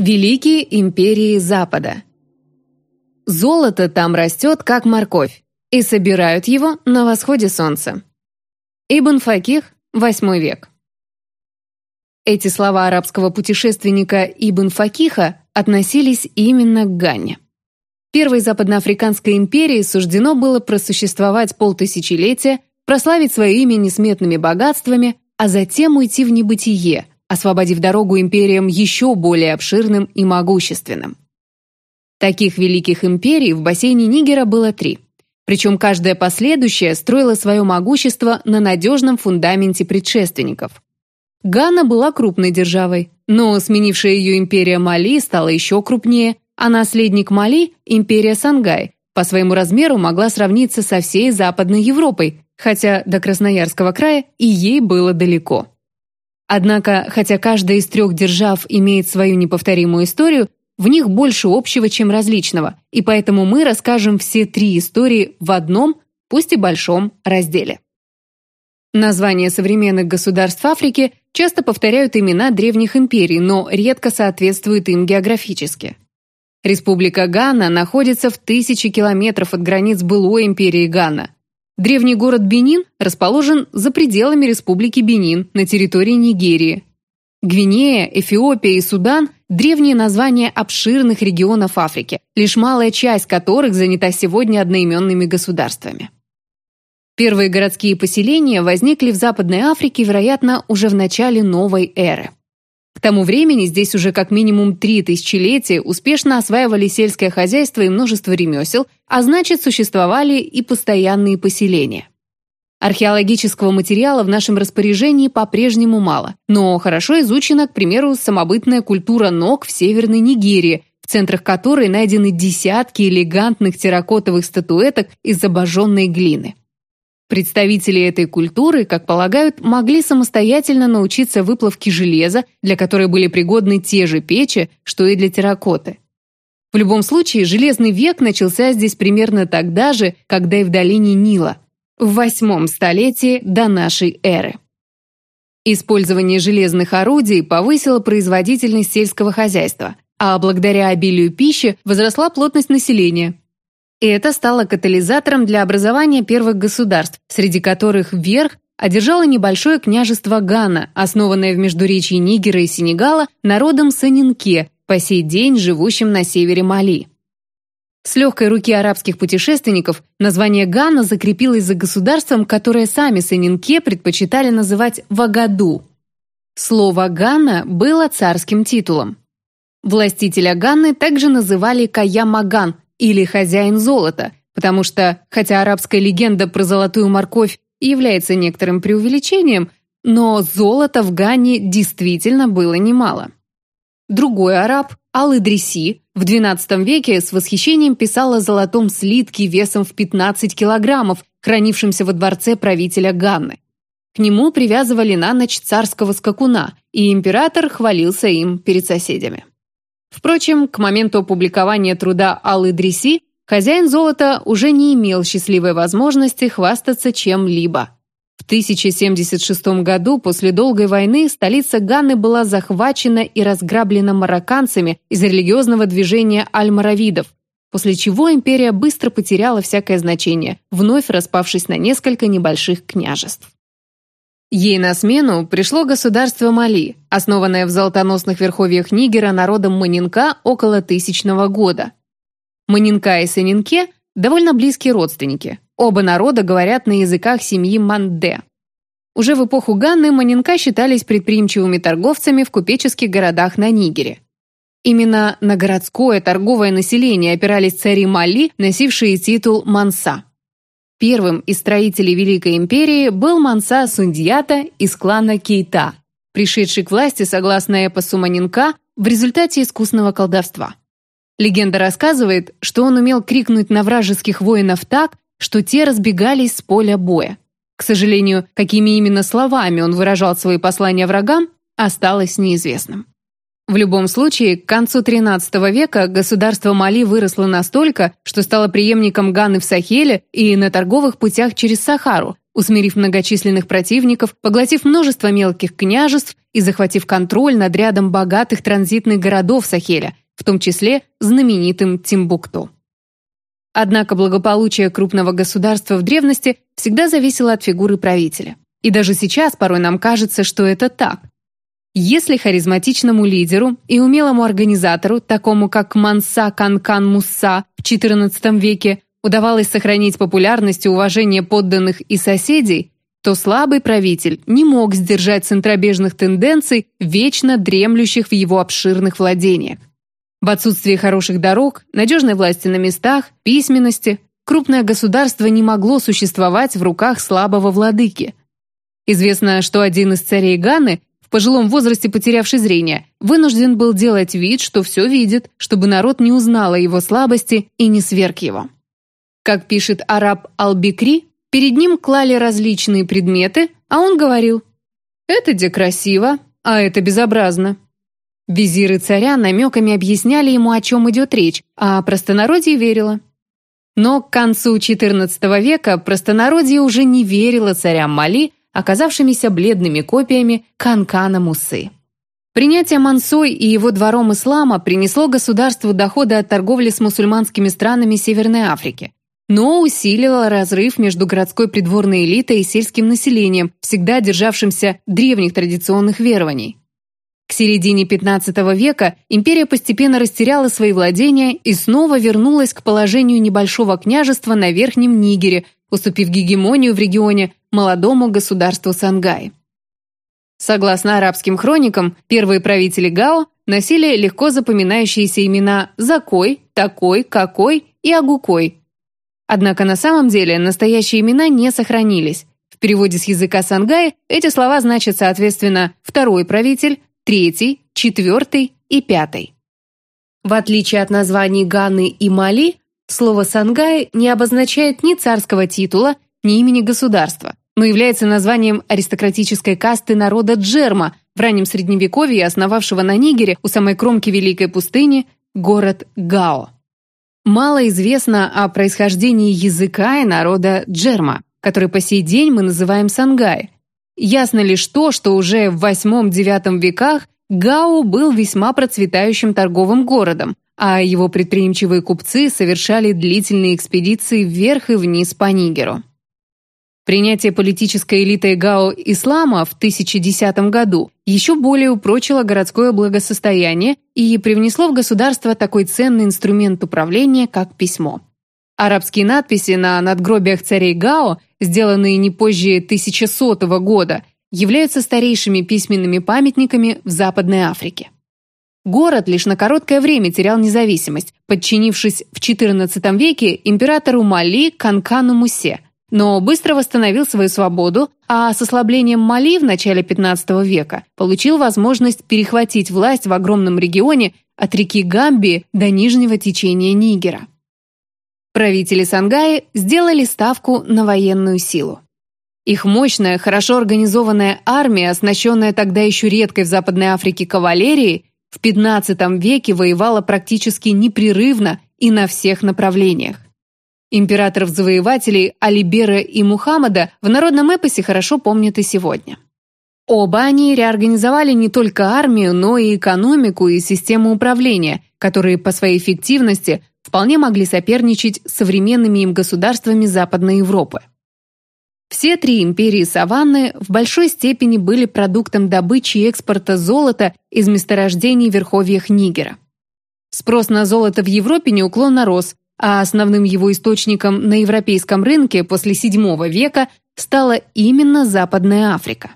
Великие империи Запада. Золото там растет, как морковь, и собирают его на восходе солнца. Ибн Факих, VIII век. Эти слова арабского путешественника Ибн Факиха относились именно к Ганне. Первой западноафриканской империи суждено было просуществовать полтысячелетия, прославить свое имя несметными богатствами, а затем уйти в небытие, освободив дорогу империям еще более обширным и могущественным. Таких великих империй в бассейне Нигера было три. Причем каждая последующая строила свое могущество на надежном фундаменте предшественников. Гана была крупной державой, но сменившая ее империя Мали стала еще крупнее, а наследник Мали, империя Сангай, по своему размеру могла сравниться со всей Западной Европой, хотя до Красноярского края и ей было далеко. Однако, хотя каждая из трех держав имеет свою неповторимую историю, в них больше общего, чем различного, и поэтому мы расскажем все три истории в одном, пусть и большом, разделе. Названия современных государств Африки часто повторяют имена древних империй, но редко соответствуют им географически. Республика Гана находится в тысячи километров от границ былой империи Гана. Древний город Бенин расположен за пределами Республики Бенин на территории Нигерии. Гвинея, Эфиопия и Судан – древние названия обширных регионов Африки, лишь малая часть которых занята сегодня одноименными государствами. Первые городские поселения возникли в Западной Африке, вероятно, уже в начале новой эры. К тому времени здесь уже как минимум три тысячелетия успешно осваивали сельское хозяйство и множество ремесел, а значит, существовали и постоянные поселения. Археологического материала в нашем распоряжении по-прежнему мало, но хорошо изучена, к примеру, самобытная культура ног в Северной Нигерии, в центрах которой найдены десятки элегантных терракотовых статуэток из обожженной глины. Представители этой культуры, как полагают, могли самостоятельно научиться выплавке железа, для которой были пригодны те же печи, что и для терракоты. В любом случае, Железный век начался здесь примерно тогда же, когда и в долине Нила, в восьмом столетии до нашей эры. Использование железных орудий повысило производительность сельского хозяйства, а благодаря обилию пищи возросла плотность населения, и это стало катализатором для образования первых государств, среди которых верх одержало небольшое княжество Гана, основанное в междуречии Нигера и Сенегала народом Санинке, по сей день живущим на севере Мали. С легкой руки арабских путешественников название Гана закрепилось за государством, которое сами Санинке предпочитали называть Вагаду. Слово «Гана» было царским титулом. Властителя Ганны также называли Каямаган, или хозяин золота, потому что, хотя арабская легенда про золотую морковь является некоторым преувеличением, но золота в Гане действительно было немало. Другой араб, Ал-Идриси, в XII веке с восхищением писал о золотом слитке весом в 15 килограммов, хранившемся во дворце правителя Ганны. К нему привязывали на ночь царского скакуна, и император хвалился им перед соседями. Впрочем, к моменту опубликования труда Аллы Дреси хозяин золота уже не имел счастливой возможности хвастаться чем-либо. В 1076 году, после долгой войны, столица Ганны была захвачена и разграблена марокканцами из религиозного движения аль-маравидов, после чего империя быстро потеряла всякое значение, вновь распавшись на несколько небольших княжеств. Ей на смену пришло государство Мали, основанное в золотоносных верховьях Нигера народом Манинка около тысячного года. Манинка и Санинке – довольно близкие родственники. Оба народа говорят на языках семьи Манде. Уже в эпоху Ганны Манинка считались предприимчивыми торговцами в купеческих городах на Нигере. Именно на городское торговое население опирались цари Мали, носившие титул Манса. Первым из строителей Великой империи был Манса Сундьята из клана Кейта, пришедший к власти, согласно эпосу Манинка, в результате искусного колдовства. Легенда рассказывает, что он умел крикнуть на вражеских воинов так, что те разбегались с поля боя. К сожалению, какими именно словами он выражал свои послания врагам, осталось неизвестным. В любом случае, к концу XIII века государство Мали выросло настолько, что стало преемником Ганы в Сахеле и на торговых путях через Сахару, усмирив многочисленных противников, поглотив множество мелких княжеств и захватив контроль над рядом богатых транзитных городов Сахеля, в том числе знаменитым Тимбукту. Однако благополучие крупного государства в древности всегда зависело от фигуры правителя. И даже сейчас порой нам кажется, что это так. Если харизматичному лидеру и умелому организатору, такому как Манса Канкан Мусса в XIV веке, удавалось сохранить популярность и уважение подданных и соседей, то слабый правитель не мог сдержать центробежных тенденций, вечно дремлющих в его обширных владениях. В отсутствие хороших дорог, надежной власти на местах, письменности, крупное государство не могло существовать в руках слабого владыки. Известно, что один из царей Ганы, пожилом возрасте потерявший зрение, вынужден был делать вид, что все видит, чтобы народ не узнал о его слабости и не сверг его. Как пишет араб Албикри, перед ним клали различные предметы, а он говорил «Это где красиво, а это безобразно». Визиры царя намеками объясняли ему, о чем идет речь, а простонародье верило. Но к концу XIV века простонародье уже не верило царям Мали, оказавшимися бледными копиями Канкана Мусы. Принятие Мансой и его двором ислама принесло государству доходы от торговли с мусульманскими странами Северной Африки, но усилило разрыв между городской придворной элитой и сельским населением, всегда державшимся древних традиционных верований. К середине XV века империя постепенно растеряла свои владения и снова вернулась к положению небольшого княжества на Верхнем Нигере, уступив гегемонию в регионе молодому государству Сангай. Согласно арабским хроникам, первые правители Гао носили легко запоминающиеся имена Закой, Такой, Какой и Агукой. Однако на самом деле настоящие имена не сохранились. В переводе с языка Сангай эти слова значат соответственно «второй правитель», третий, четвертый и пятый. В отличие от названий Ганы и Мали, слово «сангай» не обозначает ни царского титула, ни имени государства, но является названием аристократической касты народа Джерма, в раннем Средневековье основавшего на Нигере у самой кромки Великой пустыни город Гао. Мало известно о происхождении языка и народа Джерма, который по сей день мы называем сангай, Ясно лишь то, что уже в VIII-IX веках Гао был весьма процветающим торговым городом, а его предприимчивые купцы совершали длительные экспедиции вверх и вниз по Нигеру. Принятие политической элитой Гао ислама в 1010 году еще более упрочило городское благосостояние и привнесло в государство такой ценный инструмент управления, как письмо. Арабские надписи на надгробиях царей Гао, сделанные не позже 1100 года, являются старейшими письменными памятниками в Западной Африке. Город лишь на короткое время терял независимость, подчинившись в XIV веке императору Мали Канкану Мусе, но быстро восстановил свою свободу, а с ослаблением Мали в начале XV века получил возможность перехватить власть в огромном регионе от реки Гамбии до нижнего течения Нигера. Правители Сангаи сделали ставку на военную силу. Их мощная, хорошо организованная армия, оснащенная тогда еще редкой в Западной Африке кавалерией, в XV веке воевала практически непрерывно и на всех направлениях. Императоров-завоевателей Алибера и Мухаммада в народном эпосе хорошо помнят и сегодня. Оба они реорганизовали не только армию, но и экономику и систему управления, которые по своей эффективности вполне могли соперничать с современными им государствами Западной Европы. Все три империи Саванны в большой степени были продуктом добычи и экспорта золота из месторождений в верховьях Нигера. Спрос на золото в Европе неуклонно рос, а основным его источником на европейском рынке после VII века стала именно Западная Африка.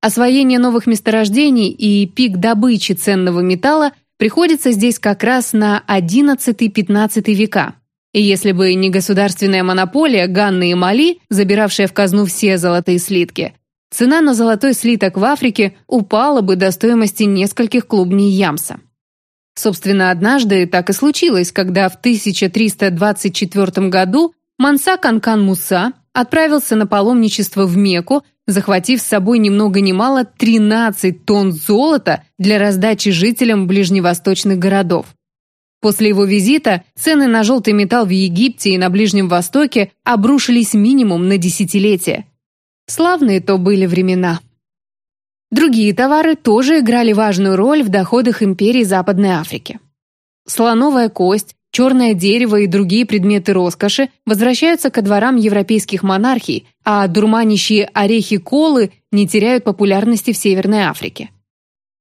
Освоение новых месторождений и пик добычи ценного металла приходится здесь как раз на XI-XV века. И если бы не государственная монополия Ганны и Мали, забиравшая в казну все золотые слитки, цена на золотой слиток в Африке упала бы до стоимости нескольких клубней ямса. Собственно, однажды так и случилось, когда в 1324 году Манса Канкан Муса отправился на паломничество в Мекку захватив с собой ни много ни мало 13 тонн золота для раздачи жителям ближневосточных городов. После его визита цены на желтый металл в Египте и на Ближнем Востоке обрушились минимум на десятилетия, Славные то были времена. Другие товары тоже играли важную роль в доходах империи Западной Африки. Слоновая кость, черное дерево и другие предметы роскоши возвращаются ко дворам европейских монархий, а дурманящие орехи-колы не теряют популярности в Северной Африке.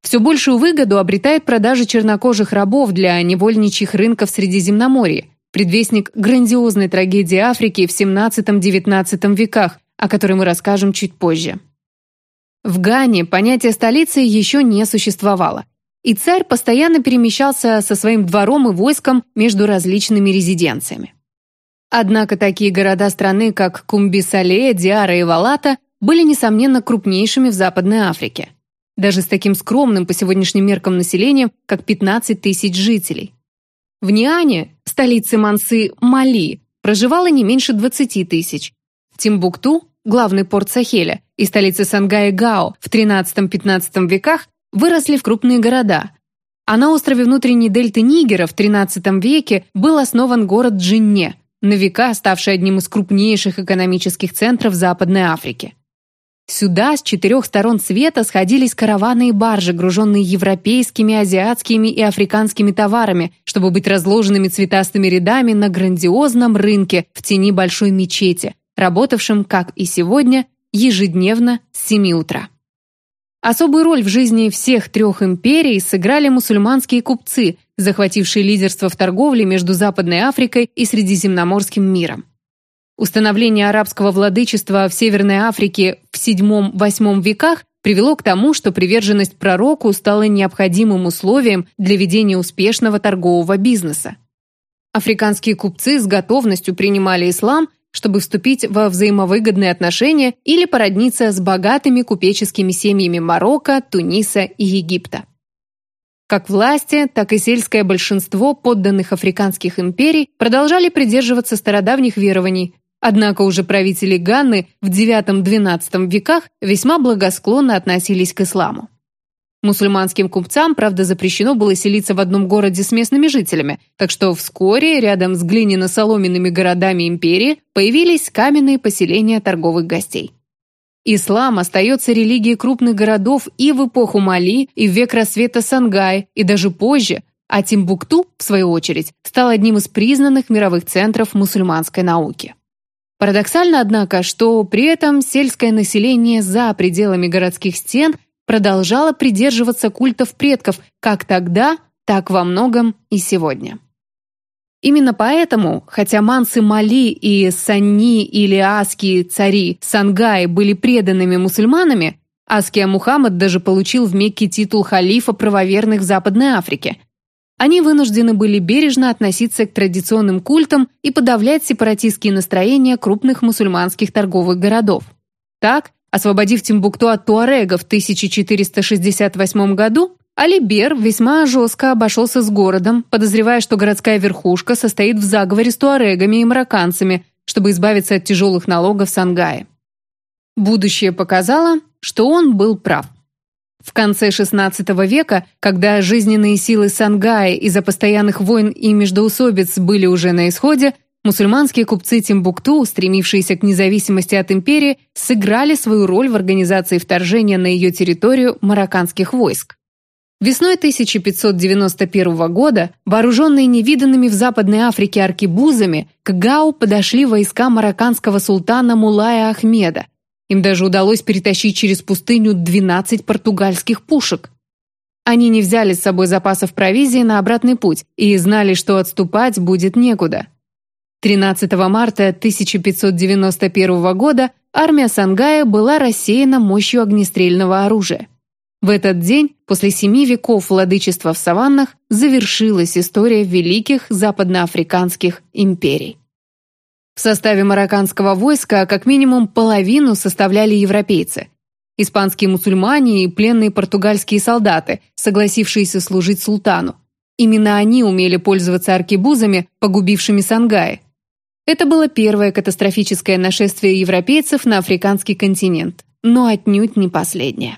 Все большую выгоду обретает продажа чернокожих рабов для невольничьих рынков Средиземноморья, предвестник грандиозной трагедии Африки в XVII-XIX веках, о которой мы расскажем чуть позже. В Гане понятие столицы еще не существовало, и царь постоянно перемещался со своим двором и войском между различными резиденциями. Однако такие города страны, как Кумбисале, Диара и Валата, были, несомненно, крупнейшими в Западной Африке. Даже с таким скромным по сегодняшним меркам населением, как 15 тысяч жителей. В Ниане, столице Мансы Мали, проживало не меньше 20 тысяч. В Тимбукту, главный порт Сахеля, и столице Сангая Гао в 13-15 веках выросли в крупные города. А на острове внутренней дельты Нигера в XIII веке был основан город Джинне, на века ставший одним из крупнейших экономических центров Западной Африки. Сюда с четырех сторон света сходились караваны и баржи, груженные европейскими, азиатскими и африканскими товарами, чтобы быть разложенными цветастыми рядами на грандиозном рынке в тени большой мечети, работавшем, как и сегодня, ежедневно с 7 утра. Особую роль в жизни всех трех империй сыграли мусульманские купцы, захватившие лидерство в торговле между Западной Африкой и Средиземноморским миром. Установление арабского владычества в Северной Африке в VII-VIII веках привело к тому, что приверженность пророку стала необходимым условием для ведения успешного торгового бизнеса. Африканские купцы с готовностью принимали ислам – чтобы вступить во взаимовыгодные отношения или породниться с богатыми купеческими семьями Марокко, Туниса и Египта. Как власти, так и сельское большинство подданных африканских империй продолжали придерживаться стародавних верований, однако уже правители Ганны в IX-XII веках весьма благосклонно относились к исламу. Мусульманским купцам, правда, запрещено было селиться в одном городе с местными жителями, так что вскоре рядом с глиняно-соломенными городами империи появились каменные поселения торговых гостей. Ислам остается религией крупных городов и в эпоху Мали, и в век рассвета Сангай, и даже позже, а Тимбукту, в свою очередь, стал одним из признанных мировых центров мусульманской науки. Парадоксально, однако, что при этом сельское население за пределами городских стен продолжала придерживаться культов предков как тогда, так во многом и сегодня. Именно поэтому, хотя мансы Мали и Санни или Аские цари Сангай были преданными мусульманами, Аския Мухаммад даже получил в Мекке титул халифа правоверных Западной Африке. Они вынуждены были бережно относиться к традиционным культам и подавлять сепаратистские настроения крупных мусульманских торговых городов. Так, Освободив Тимбукту от туарега в 1468 году, Алибер весьма жестко обошелся с городом, подозревая, что городская верхушка состоит в заговоре с туарегами и марокканцами, чтобы избавиться от тяжелых налогов Сангае. Будущее показало, что он был прав. В конце XVI века, когда жизненные силы Сангая из-за постоянных войн и междоусобиц были уже на исходе, Мусульманские купцы Тимбукту, стремившиеся к независимости от империи, сыграли свою роль в организации вторжения на ее территорию марокканских войск. Весной 1591 года, вооруженные невиданными в Западной Африке аркебузами, к Гау подошли войска марокканского султана Мулая Ахмеда. Им даже удалось перетащить через пустыню 12 португальских пушек. Они не взяли с собой запасов провизии на обратный путь и знали, что отступать будет некуда. 13 марта 1591 года армия Сангая была рассеяна мощью огнестрельного оружия. В этот день, после семи веков владычества в саваннах, завершилась история великих западноафриканских империй. В составе марокканского войска как минимум половину составляли европейцы. Испанские мусульмане и пленные португальские солдаты, согласившиеся служить султану. Именно они умели пользоваться аркебузами, погубившими Сангай, это было первое катастрофическое нашествие европейцев на африканский континент, но отнюдь не последнее.